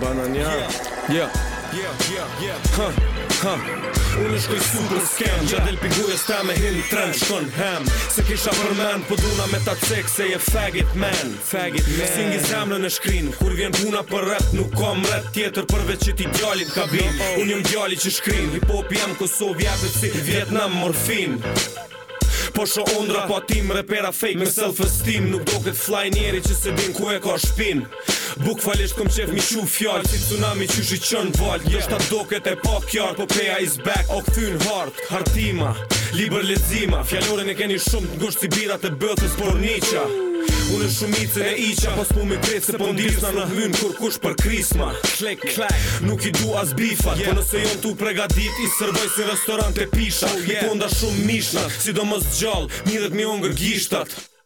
Banania Yeah Yeah Yeah Yeah Yeah Ha Ha Unë është kuj super skem Gja del pigujes ta me hin trend Shkon hem Se kisha për men Po duna me ta cek Se je faggit men Faggit men Sing i zemrën e shkrin Kur vjen puna për rap Nuk kom rap tjetër Përveç që ti djallit ka bim oh. Unë jëm gjalli që shkrin Hip hop jem Kosov si Vietnam morfin Po shë ondra po atim Repera fake me self esteem Nuk do këtë fly njeri që se din ku e ka shpin Buk falisht kom qef mi shu fjall Si tsunami që shi qën vall Jështë ta doket e pak kjar Po peja is back O këthyn hard Hartima Liber lezima Fjallore e keni shumë Ngosht si birat e bëtës Por niqa Unë e shumice e iqa Pas pu me krejt se pëndisna po Në hyn kur kush për krisma Klek, klek Nuk i du as bifat po yeah. Po nëse jon tu pregadit I sërboj si restorante pisha oh, yeah. Ku ponda shumë mishnat Si do mos gjall Mirët mi ongër gishtat